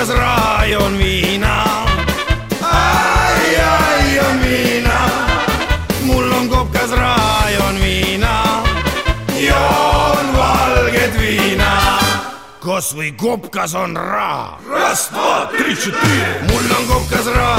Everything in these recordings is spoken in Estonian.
kas raai on viina? ai, ai on viina, mul on kopkas raai on viina, joon valget viina. kas või kopkas on raha? Раз, два, три, четыре. Мульон губка зра.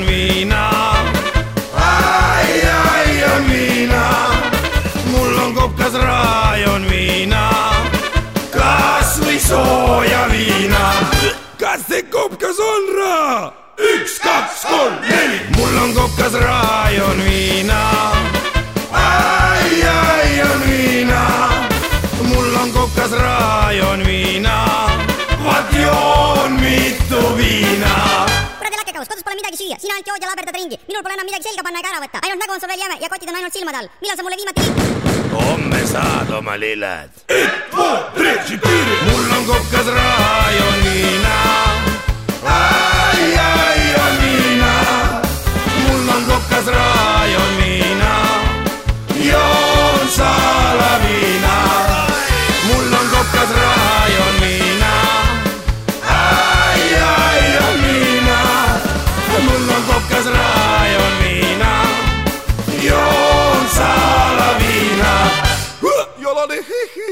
Joon viina. ai, ai, joon viina. mul on kopkas raha, joon viina. kasvõi sooja viina. kas see kopkas on raha? üks, kaks, kolm, neli. mul on kopkas raha, joon viina. ai, ai, joon viina. mul on kopkas raha, joon viina. vaat joon mitu viina süüa, sina ainult jood ja laberdad ringi, minul pole enam midagi selga panna ega ära võtta, ainult nägu on sul veel jäme ja kotid on ainult silmade all. millal sa mulle viimati homme saad oma lilled. mul on kokas raha. jeje.